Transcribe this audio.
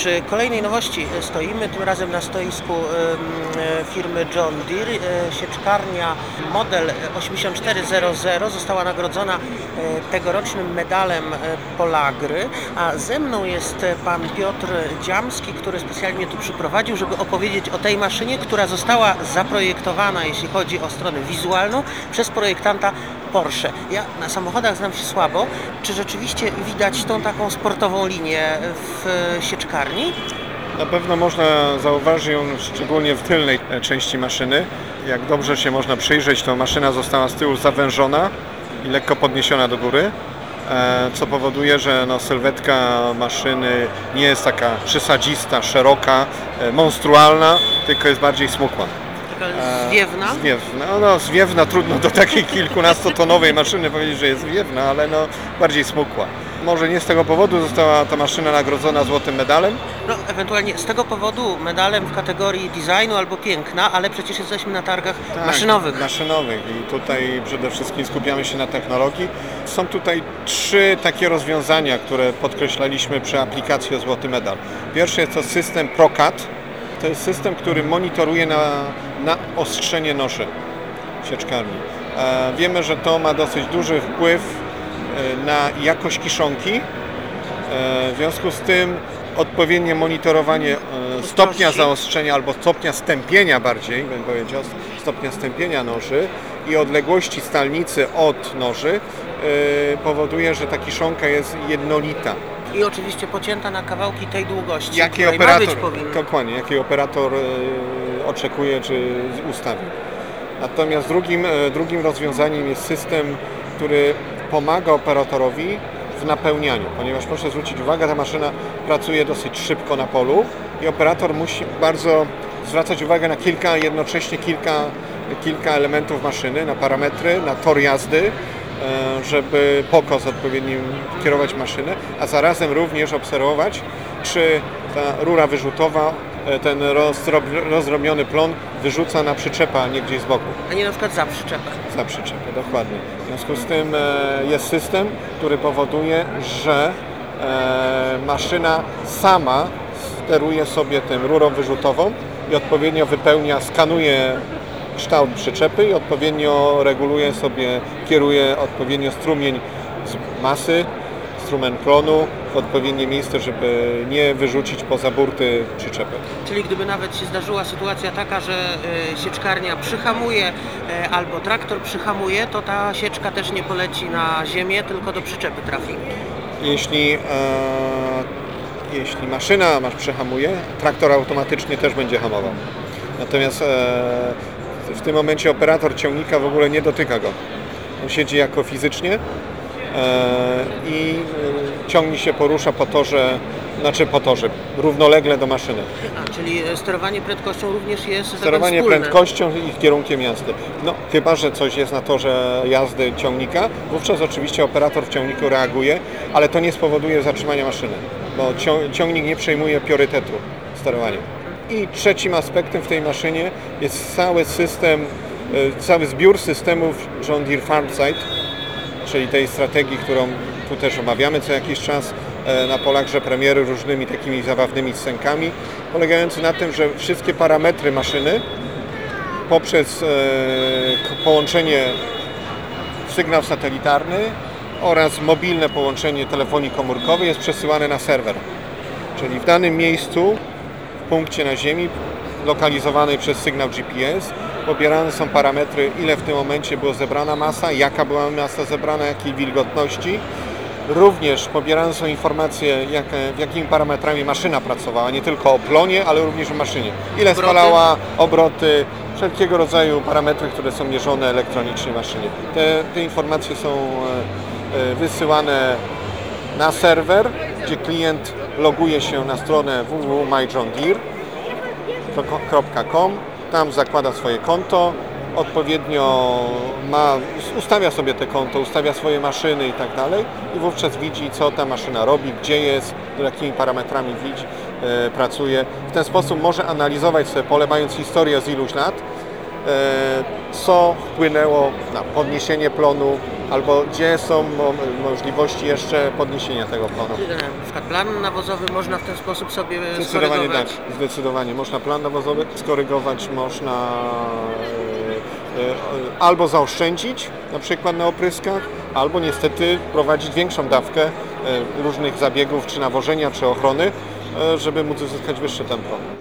Przy kolejnej nowości stoimy, tym razem na stoisku e, firmy John Deere. E, Sieczkarnia model 8400 została nagrodzona e, tegorocznym medalem e, Polagry, a ze mną jest e, pan Piotr Dziamski, który specjalnie tu przyprowadził, żeby opowiedzieć o tej maszynie, która została zaprojektowana, jeśli chodzi o stronę wizualną, przez projektanta Porsche. Ja na samochodach znam się słabo. Czy rzeczywiście widać tą taką sportową linię w e, sieczkarni? Na pewno można zauważyć ją szczególnie w tylnej e, części maszyny. Jak dobrze się można przyjrzeć, to maszyna została z tyłu zawężona i lekko podniesiona do góry, e, co powoduje, że no, sylwetka maszyny nie jest taka przesadzista, szeroka, monstrualna, tylko jest bardziej smukła. E, zwiewna? Zwiewna. No, no, zwiewna trudno do takiej kilkunastotonowej maszyny powiedzieć, że jest zwiewna, ale no, bardziej smukła. Może nie z tego powodu została ta maszyna nagrodzona złotym medalem, No, ewentualnie z tego powodu medalem w kategorii designu albo piękna, ale przecież jesteśmy na targach Tak, maszynowych. Maszynowych i tutaj przede wszystkim skupiamy się na technologii. Są tutaj trzy takie rozwiązania, które podkreślaliśmy przy aplikacji o Złoty Medal. Pierwszy jest to system ProCut. To jest system, który monitoruje na, na ostrzenie noszy w sieczkarni. E, wiemy, że to ma dosyć duży wpływ e, na jakość kiszonki. E, w związku z tym odpowiednie monitorowanie stopnia zaostrzenia albo stopnia stępienia bardziej, bym powiedział, stopnia stępienia noży i odległości stalnicy od noży powoduje, że ta kiszonka jest jednolita. I oczywiście pocięta na kawałki tej długości, Jaki której ma operator, być powinna. dokładnie, jaki operator oczekuje czy ustawi. Natomiast drugim, e, drugim rozwiązaniem jest system, który pomaga operatorowi w napełnianiu, ponieważ proszę zwrócić uwagę, ta maszyna pracuje dosyć szybko na polu i operator musi bardzo zwracać uwagę na kilka, jednocześnie kilka, kilka elementów maszyny, na parametry, na tor jazdy, e, żeby pokos odpowiednim kierować maszynę, a zarazem również obserwować, czy ta rura wyrzutowa, ten rozrob- rozrobiony plon wyrzuca na przyczepę, a nie gdzieś z boku A nie na przykład za przyczepę. za przyczepę, dokładnie. W związku z tym e, jest system, który powoduje, że e, maszyna sama steruje sobie tym rurą wyrzutową i odpowiednio wypełnia, skanuje kształt przyczepy i odpowiednio reguluje sobie, kieruje odpowiednio strumień z masy, strumen plonu w odpowiednie miejsce, żeby nie wyrzucić poza burty przyczepy. Czyli gdyby nawet się zdarzyła sytuacja taka, że e, sieczkarnia przyhamuje e, albo traktor przyhamuje, to ta sieczka też nie poleci na ziemię, tylko do przyczepy trafi. Jeśli, e, jeśli maszyna masz przehamuje, traktor automatycznie też będzie hamował. Natomiast e, w tym momencie operator ciągnika w ogóle nie dotyka go. On siedzi jako fizycznie i e, ciągnik się porusza po torze, znaczy po torze, równolegle do maszyny. A, czyli e, sterowanie prędkością również jest Sterowanie prędkością i kierunkiem jazdy. No, chyba, że coś jest na torze jazdy ciągnika, wówczas oczywiście operator w ciągniku reaguje, ale to nie spowoduje zatrzymania maszyny, bo cią- ciągnik nie przejmuje priorytetu sterowania. I trzecim aspektem w tej maszynie jest cały system, e, cały zbiór systemów John Deere FarmSight, czyli tej strategii, którą tu też omawiamy co jakiś czas e, na polach, że premiery różnymi takimi zabawnymi scenkami, polegający na tym, że wszystkie parametry maszyny poprzez e, połączenie sygnał satelitarny oraz mobilne połączenie telefonii komórkowej jest przesyłane na serwer. Czyli w danym miejscu, w punkcie na Ziemi, lokalizowanej przez sygnał GPS, pobierane są parametry, ile w tym momencie była zebrana masa, jaka była masa zebrana, jakiej wilgotności. Również pobierane są informacje, jak, w jakimi parametrami maszyna pracowała, nie tylko o plonie, ale również o maszynie. Ile Obroty. spalała, obroty, wszelkiego rodzaju parametry, które są mierzone elektronicznie w maszynie. Te, te informacje są e, e, wysyłane na serwer, gdzie klient loguje się na stronę www.myjohndeere.com, tam zakłada swoje konto, odpowiednio ma, ustawia sobie te konto, ustawia swoje maszyny i tak dalej i wówczas widzi, co ta maszyna robi, gdzie jest, jakimi parametrami widzi, e, pracuje. W ten sposób może analizować sobie pole, mając historię z iluś lat, e, co wpłynęło na podniesienie plonu, albo gdzie są mo- możliwości jeszcze podniesienia tego planu. E, Na przykład plan nawozowy można w ten sposób sobie Zdecydowanie tak, zdecydowanie. Można plan nawozowy skorygować, można e, e, albo zaoszczędzić, na przykład na opryskach, albo niestety prowadzić większą dawkę różnych zabiegów, czy nawożenia, czy ochrony, żeby móc uzyskać wyższe tempo.